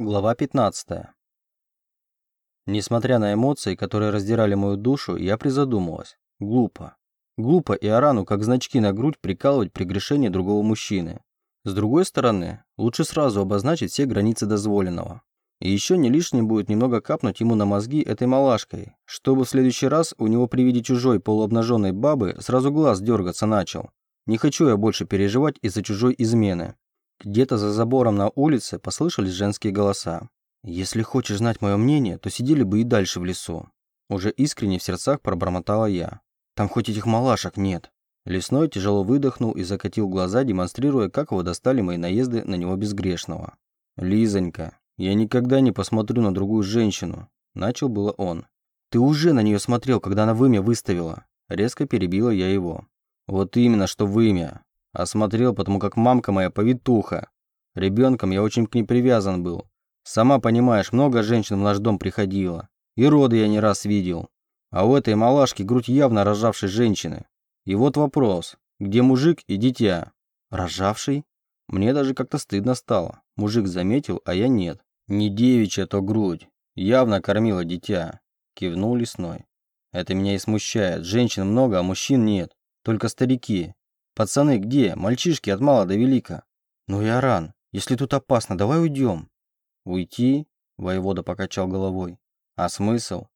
Глава 15. Несмотря на эмоции, которые раздирали мою душу, я призадумалась. Глупо. Глупо и Арану, как значки на грудь, прикалывать прегрешение другого мужчины. С другой стороны, лучше сразу обозначить все границы дозволенного. И еще не лишним будет немного капнуть ему на мозги этой малашкой, чтобы в следующий раз у него при виде чужой полуобнаженной бабы сразу глаз дергаться начал. Не хочу я больше переживать из-за чужой измены. Где-то за забором на улице послышались женские голоса. «Если хочешь знать мое мнение, то сидели бы и дальше в лесу». Уже искренне в сердцах пробормотала я. «Там хоть этих малашек нет». Лесной тяжело выдохнул и закатил глаза, демонстрируя, как его достали мои наезды на него безгрешного. «Лизонька, я никогда не посмотрю на другую женщину», – начал было он. «Ты уже на нее смотрел, когда она вымя выставила». Резко перебила я его. «Вот именно, что вымя. Осмотрел, потому как мамка моя повитуха. Ребенком я очень к ней привязан был. Сама понимаешь, много женщин в наш дом приходило. И роды я не раз видел. А у этой малашки грудь явно рожавшей женщины. И вот вопрос, где мужик и дитя? Рожавший? Мне даже как-то стыдно стало. Мужик заметил, а я нет. Не девичья то грудь. Явно кормила дитя. Кивнул лесной. Это меня и смущает. Женщин много, а мужчин нет. Только старики. Пацаны где? Мальчишки от мала до велика. Ну и Аран, если тут опасно, давай уйдем. Уйти? Воевода покачал головой. А смысл?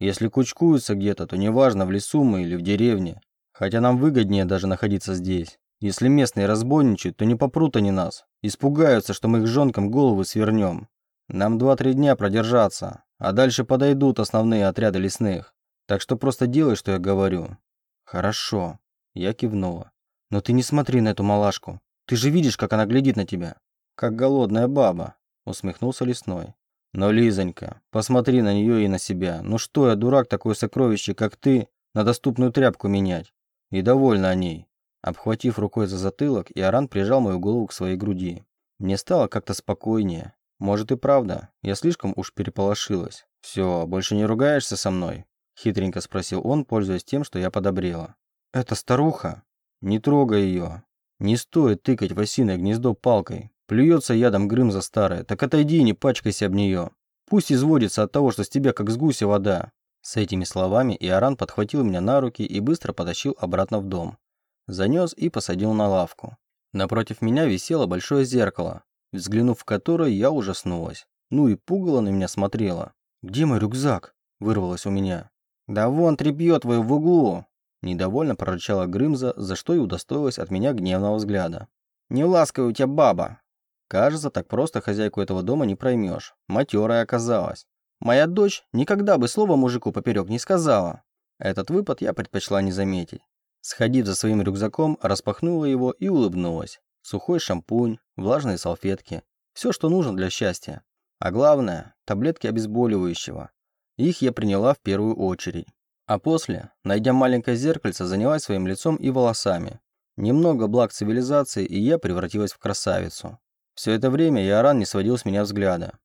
Если кучкуются где-то, то неважно, в лесу мы или в деревне. Хотя нам выгоднее даже находиться здесь. Если местные разбойничают, то не попрут они нас. Испугаются, что мы их жонкам головы свернем. Нам два-три дня продержаться, а дальше подойдут основные отряды лесных. Так что просто делай, что я говорю. Хорошо. Я кивнула. Но ты не смотри на эту малашку. Ты же видишь, как она глядит на тебя. Как голодная баба, усмехнулся лесной. Но, Лизонька, посмотри на нее и на себя. Ну что я, дурак, такое сокровище, как ты, на доступную тряпку менять? И довольна о ней. Обхватив рукой за затылок, Иоран прижал мою голову к своей груди. Мне стало как-то спокойнее. Может и правда, я слишком уж переполошилась. «Все, больше не ругаешься со мной?» Хитренько спросил он, пользуясь тем, что я подобрела. «Это старуха?» Не трогай ее. Не стоит тыкать в осиное гнездо палкой. Плюется ядом Грымза старая. Так отойди и не пачкайся об нее. Пусть изводится от того, что с тебя как с гуся вода. С этими словами Иоран подхватил меня на руки и быстро потащил обратно в дом. Занес и посадил на лавку. Напротив меня висело большое зеркало, взглянув в которое я ужаснулась. Ну и пугало на меня смотрело. «Где мой рюкзак?» – вырвалось у меня. «Да вон тряпье твое в углу!» Недовольно прорычала Грымза, за что и удостоилась от меня гневного взгляда. «Не ласкай у тебя баба!» Кажется, так просто хозяйку этого дома не проймешь. Матерая оказалась. Моя дочь никогда бы слова мужику поперек не сказала. Этот выпад я предпочла не заметить. Сходив за своим рюкзаком, распахнула его и улыбнулась. Сухой шампунь, влажные салфетки. Все, что нужно для счастья. А главное, таблетки обезболивающего. Их я приняла в первую очередь. А после, найдя маленькое зеркальце, занялась своим лицом и волосами. Немного благ цивилизации, и я превратилась в красавицу. Все это время Иоран не сводил с меня взгляда.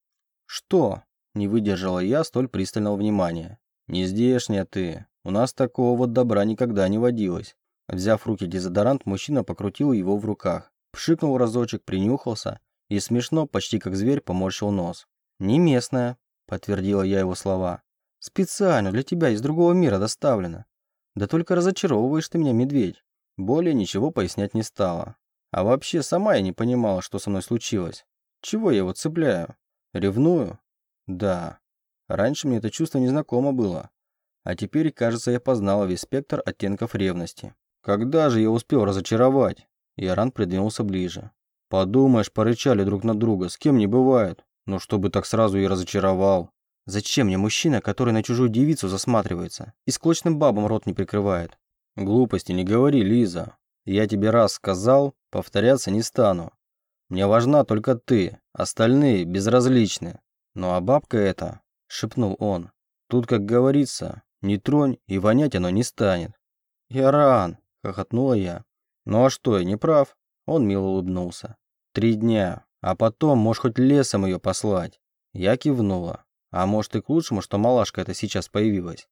«Что?» – не выдержала я столь пристального внимания. «Не здешняя ты. У нас такого вот добра никогда не водилось». Взяв в руки дезодорант, мужчина покрутил его в руках, пшикнул разочек, принюхался и смешно, почти как зверь, поморщил нос. «Не местная», – подтвердила я его слова. Специально для тебя из другого мира доставлено. Да только разочаровываешь ты меня, медведь. Более ничего пояснять не стала. А вообще сама я не понимала, что со мной случилось. Чего я его цепляю? Ревную? Да. Раньше мне это чувство незнакомо было. А теперь, кажется, я познала весь спектр оттенков ревности. Когда же я успел разочаровать? Яран придвинулся ближе. Подумаешь, порычали друг на друга, с кем не бывает. Но чтобы так сразу и разочаровал. Зачем мне мужчина, который на чужую девицу засматривается и склочным бабам рот не прикрывает? Глупости не говори, Лиза. Я тебе раз сказал, повторяться не стану. Мне важна только ты, остальные безразличны. Ну а бабка эта, шепнул он, тут, как говорится, не тронь и вонять оно не станет. Я ран, хохотнула я. Ну а что, я не прав? Он мило улыбнулся. Три дня, а потом, можешь хоть лесом ее послать. Я кивнула. А может и к лучшему, что малашка эта сейчас появилась.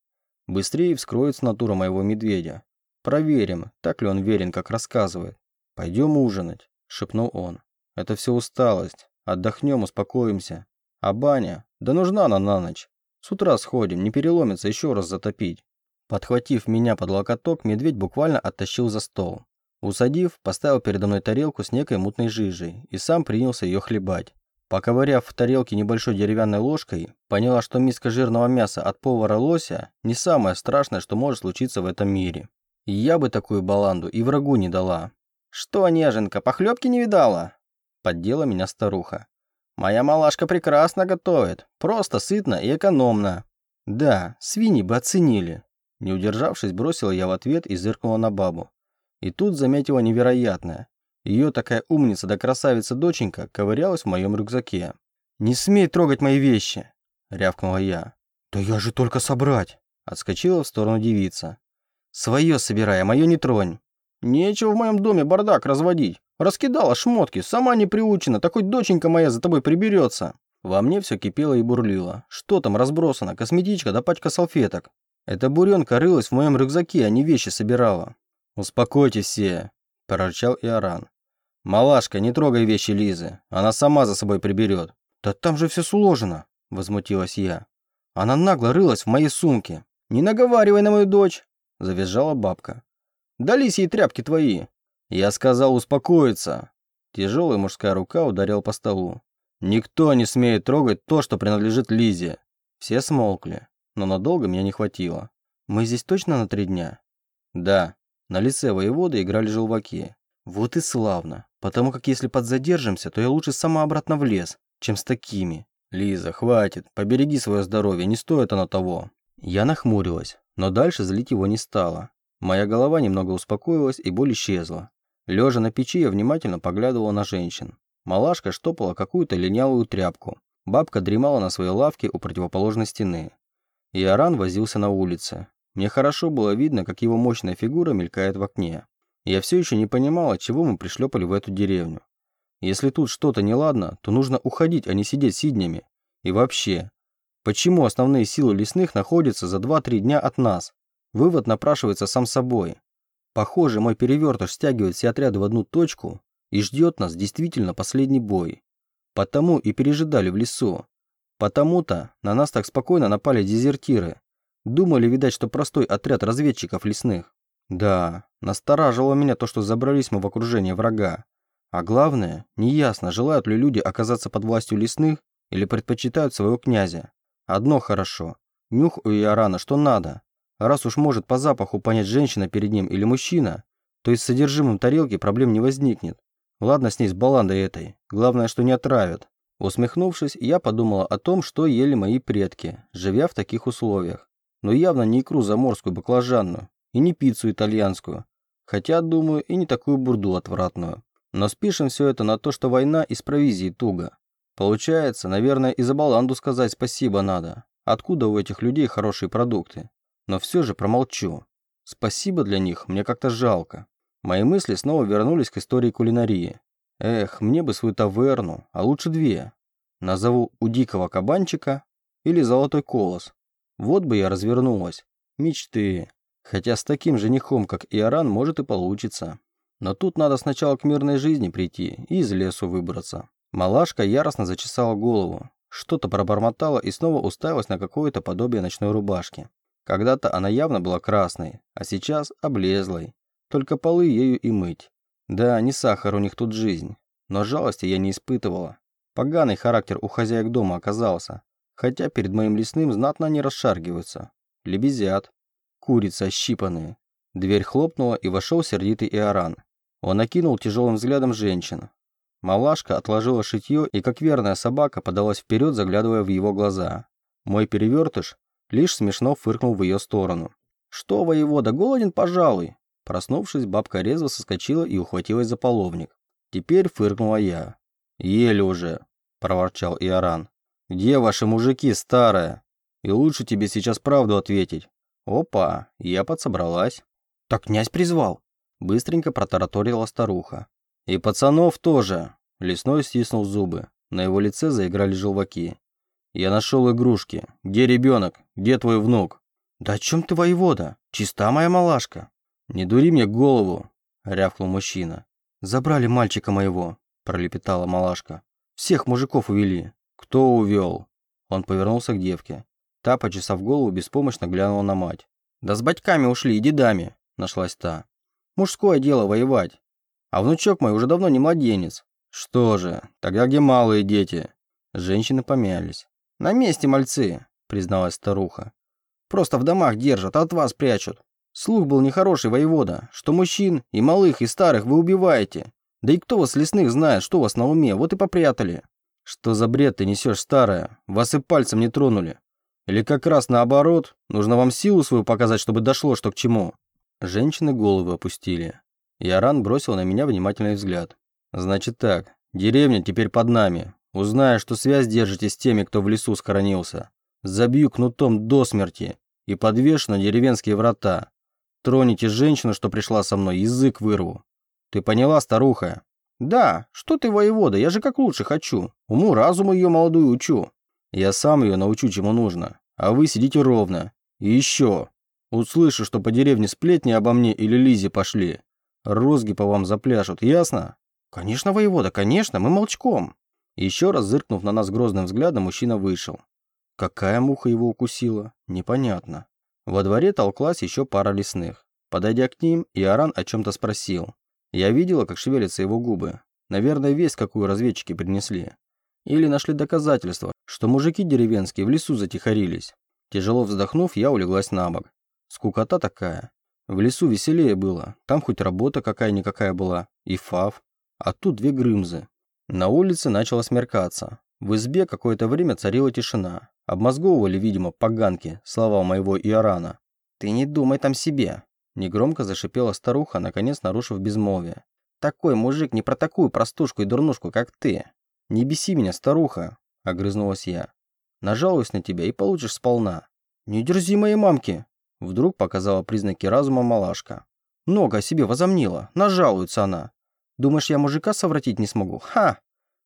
Быстрее вскроется натура моего медведя. Проверим, так ли он верен, как рассказывает. Пойдем ужинать, шепнул он. Это все усталость. Отдохнем, успокоимся. А баня? Да нужна она на ночь. С утра сходим, не переломится, еще раз затопить. Подхватив меня под локоток, медведь буквально оттащил за стол. Усадив, поставил передо мной тарелку с некой мутной жижей и сам принялся ее хлебать. Поковыряв в тарелке небольшой деревянной ложкой, поняла, что миска жирного мяса от повара лося не самое страшное, что может случиться в этом мире. Я бы такую баланду и врагу не дала. «Что, неженка, похлебки не видала?» Поддела меня старуха. «Моя малашка прекрасно готовит, просто сытно и экономно». «Да, свиньи бы оценили». Не удержавшись, бросила я в ответ и зыркнула на бабу. И тут заметила невероятное. Ее такая умница да красавица-доченька ковырялась в моем рюкзаке. «Не смей трогать мои вещи!» – рявкнула я. «Да я же только собрать!» – отскочила в сторону девица. «Свое собирай, а мое не тронь!» «Нечего в моем доме бардак разводить. Раскидала шмотки, сама не приучена, такой доченька моя за тобой приберется!» Во мне все кипело и бурлило. Что там разбросано? Косметичка да пачка салфеток. Эта буренка рылась в моем рюкзаке, а не вещи собирала. «Успокойтесь все», – прорычал Иоран. «Малашка, не трогай вещи Лизы. Она сама за собой приберет». «Да там же все сложено», – возмутилась я. «Она нагло рылась в моей сумке». «Не наговаривай на мою дочь», – завизжала бабка. «Дались ей тряпки твои». Я сказал успокоиться. Тяжелая мужская рука ударила по столу. «Никто не смеет трогать то, что принадлежит Лизе». Все смолкли, но надолго меня не хватило. «Мы здесь точно на три дня?» «Да». На лице воевода играли желваки. Вот и славно. Потому как если подзадержимся, то я лучше сама обратно в лес, чем с такими. Лиза, хватит. Побереги свое здоровье, не стоит оно того. Я нахмурилась, но дальше злить его не стало. Моя голова немного успокоилась и боль исчезла. Лежа на печи, я внимательно поглядывала на женщин. Малашка штопала какую-то линялую тряпку. Бабка дремала на своей лавке у противоположной стены. И Аран возился на улице. Мне хорошо было видно, как его мощная фигура мелькает в окне. Я все еще не понимала, чего мы пришлепали в эту деревню. Если тут что-то неладно, то нужно уходить, а не сидеть сиднями. И вообще, почему основные силы лесных находятся за 2-3 дня от нас? Вывод напрашивается сам собой. Похоже, мой перевертыш стягивает все отряды в одну точку и ждет нас действительно последний бой. Потому и пережидали в лесу. Потому-то на нас так спокойно напали дезертиры. Думали, видать, что простой отряд разведчиков лесных. Да, настораживало меня то, что забрались мы в окружение врага. А главное, неясно, желают ли люди оказаться под властью лесных или предпочитают своего князя. Одно хорошо. Нюх у Иорана что надо. Раз уж может по запаху понять женщина перед ним или мужчина, то и с содержимым тарелки проблем не возникнет. Ладно с ней с баландой этой. Главное, что не отравят. Усмехнувшись, я подумала о том, что ели мои предки, живя в таких условиях. Но явно не икру заморскую баклажанную, и не пиццу итальянскую. Хотя, думаю, и не такую бурду отвратную. Но спишем все это на то, что война из провизии туго. Получается, наверное, и за баланду сказать спасибо надо. Откуда у этих людей хорошие продукты? Но все же промолчу. Спасибо для них мне как-то жалко. Мои мысли снова вернулись к истории кулинарии. Эх, мне бы свою таверну, а лучше две. Назову «У дикого кабанчика» или «Золотой колос». Вот бы я развернулась. Мечты. Хотя с таким женихом, как Иоран, может и получится. Но тут надо сначала к мирной жизни прийти и из лесу выбраться. Малашка яростно зачесала голову. Что-то пробормотала и снова уставилась на какое-то подобие ночной рубашки. Когда-то она явно была красной, а сейчас облезлой. Только полы ею и мыть. Да, не сахар у них тут жизнь. Но жалости я не испытывала. Поганый характер у хозяек дома оказался. Хотя перед моим лесным знатно они расшаргиваются. Лебезят. Курицы ощипанные. Дверь хлопнула, и вошел сердитый Иоран. Он окинул тяжелым взглядом женщин. Малашка отложила шитье и, как верная собака, подалась вперед, заглядывая в его глаза. Мой перевертыш лишь смешно фыркнул в ее сторону. «Что, воевода, голоден, пожалуй?» Проснувшись, бабка резво соскочила и ухватилась за половник. Теперь фыркнула я. «Ели уже», – проворчал Иоран. «Где ваши мужики, старая? И лучше тебе сейчас правду ответить. Опа, я подсобралась. Так князь призвал. Быстренько протараторила старуха. И пацанов тоже. Лесной стиснул зубы. На его лице заиграли желваки. Я нашел игрушки. Где ребенок? Где твой внук? Да о чем ты, воевода? Чиста моя малашка. Не дури мне голову, рявкнул мужчина. Забрали мальчика моего, пролепетала малашка. Всех мужиков увели. «Кто увел?» Он повернулся к девке. Та, почесав голову, беспомощно глянула на мать. «Да с батьками ушли и дедами», – нашлась та. «Мужское дело воевать. А внучок мой уже давно не младенец». «Что же, тогда где малые дети?» Женщины помялись. «На месте мальцы», – призналась старуха. «Просто в домах держат, а от вас прячут. Слух был нехороший, воевода, что мужчин, и малых, и старых вы убиваете. Да и кто вас лесных знает, что у вас на уме, вот и попрятали». «Что за бред ты несешь, старая? Вас и пальцем не тронули. Или как раз наоборот, нужно вам силу свою показать, чтобы дошло, что к чему». Женщины головы опустили. Яран бросил на меня внимательный взгляд. «Значит так, деревня теперь под нами. Узнаю, что связь держите с теми, кто в лесу схоронился. Забью кнутом до смерти и подвешу на деревенские врата. Троните женщину, что пришла со мной, язык вырву. Ты поняла, старуха?» «Да, что ты, воевода, я же как лучше хочу. Уму-разуму ее молодую учу. Я сам ее научу, чему нужно. А вы сидите ровно. И еще. Услышу, что по деревне сплетни обо мне или Лизе пошли. Розги по вам запляшут, ясно? Конечно, воевода, конечно, мы молчком. Еще раз зыркнув на нас грозным взглядом, мужчина вышел. Какая муха его укусила? Непонятно. Во дворе толклась еще пара лесных. Подойдя к ним, Иоран о чем-то спросил. Я видела, как шевелятся его губы. Наверное, весть, какую разведчики принесли. Или нашли доказательства, что мужики деревенские в лесу затихарились. Тяжело вздохнув, я улеглась на бок. Скукота такая. В лесу веселее было. Там хоть работа какая-никакая была. И фав. А тут две грымзы. На улице начало смеркаться. В избе какое-то время царила тишина. Обмозговывали, видимо, поганки, слова моего Иорана. «Ты не думай там себе!» Негромко зашипела старуха, наконец нарушив безмолвие. «Такой мужик не про такую простушку и дурнушку, как ты. «Не беси меня, старуха!» – огрызнулась я. «Нажалуюсь на тебя и получишь сполна». «Не дерзи моей мамки!» – вдруг показала признаки разума малашка. «Много о себе возомнила, нажалуется она. Думаешь, я мужика совратить не смогу? Ха!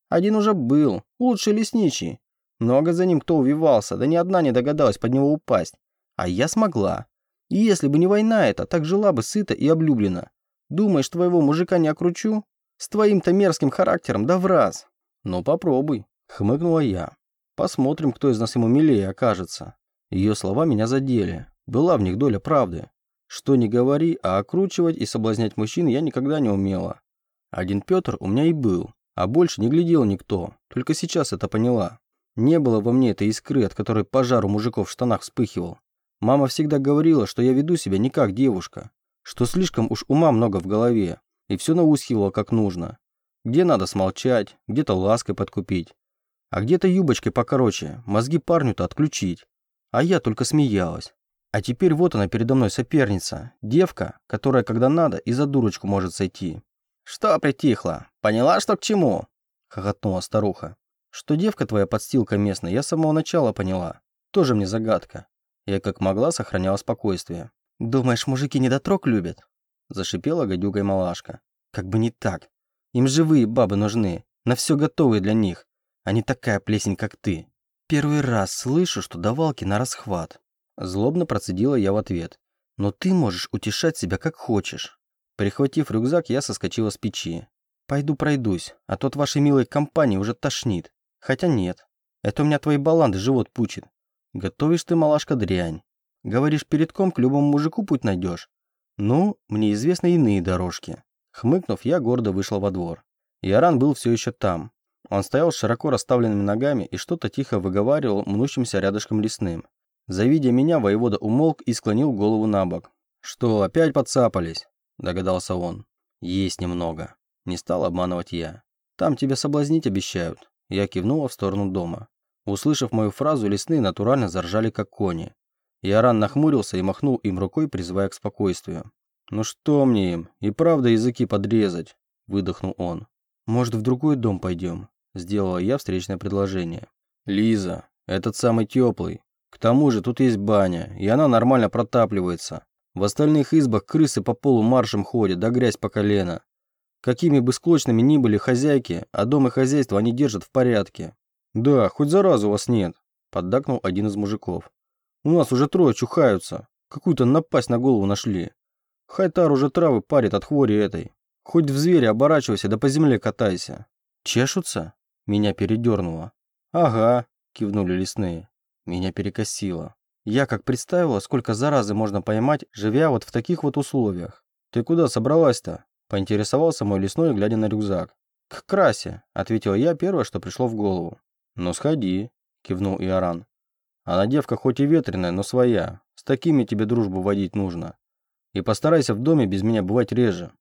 Один уже был, лучший лесничий. Много за ним кто увивался, да ни одна не догадалась под него упасть. А я смогла. И если бы не война эта, так жила бы сыта и облюблена. Думаешь, твоего мужика не окручу? С твоим-то мерзким характером, да в раз. «Ну попробуй», — хмыкнула я. «Посмотрим, кто из нас ему милее окажется». Ее слова меня задели. Была в них доля правды. Что не говори, а окручивать и соблазнять мужчин я никогда не умела. Один Петр у меня и был, а больше не глядел никто, только сейчас это поняла. Не было во мне этой искры, от которой пожар у мужиков в штанах вспыхивал. Мама всегда говорила, что я веду себя не как девушка, что слишком уж ума много в голове, и все наускивала как нужно. Где надо смолчать, где-то лаской подкупить. А где-то юбочкой покороче, мозги парню-то отключить. А я только смеялась. А теперь вот она передо мной соперница, девка, которая, когда надо, и за дурочку может сойти. «Что притихла? Поняла, что к чему?» — хохотнула старуха. «Что девка твоя подстилка местная, я с самого начала поняла. Тоже мне загадка». Я как могла сохраняла спокойствие. «Думаешь, мужики недотрог любят?» — зашипела гадюгой малашка. «Как бы не так. Им живые бабы нужны, на все готовые для них, а не такая плесень, как ты. Первый раз слышу, что давалки на расхват. Злобно процедила я в ответ. Но ты можешь утешать себя как хочешь. Прихватив рюкзак, я соскочила с печи. Пойду пройдусь, а то от вашей милой компании уже тошнит. Хотя нет, это у меня твои баланды живот пучит. Готовишь ты, малашка, дрянь. Говоришь, перед ком к любому мужику путь найдешь. Ну, мне известны иные дорожки. Хмыкнув, я гордо вышел во двор. Яран был все еще там. Он стоял с широко расставленными ногами и что-то тихо выговаривал мнущимся рядышком лесным. Завидя меня, воевода умолк и склонил голову на бок. «Что, опять подцапались?» – догадался он. «Есть немного». Не стал обманывать я. «Там тебя соблазнить обещают». Я кивнула в сторону дома. Услышав мою фразу, лесные натурально заржали, как кони. Яран нахмурился и махнул им рукой, призывая к спокойствию. «Ну что мне им? И правда языки подрезать?» – выдохнул он. «Может, в другой дом пойдем?» – сделала я встречное предложение. «Лиза, этот самый теплый. К тому же тут есть баня, и она нормально протапливается. В остальных избах крысы по полу маршем ходят, да грязь по колено. Какими бы склочными ни были хозяйки, а дом и хозяйство они держат в порядке. Да, хоть заразы у вас нет», – поддакнул один из мужиков. «У нас уже трое чухаются. Какую-то напасть на голову нашли. Хайтар уже травы парит от хвори этой. Хоть в зверя оборачивайся, да по земле катайся. Чешутся? Меня передернуло. Ага, кивнули лесные. Меня перекосило. Я как представила, сколько заразы можно поймать, живя вот в таких вот условиях. Ты куда собралась-то? Поинтересовался мой лесной, глядя на рюкзак. «К красе», — ответил я первое, что пришло в голову. «Ну сходи», — кивнул Иоран. «Она девка хоть и ветреная, но своя. С такими тебе дружбу водить нужно. И постарайся в доме без меня бывать реже.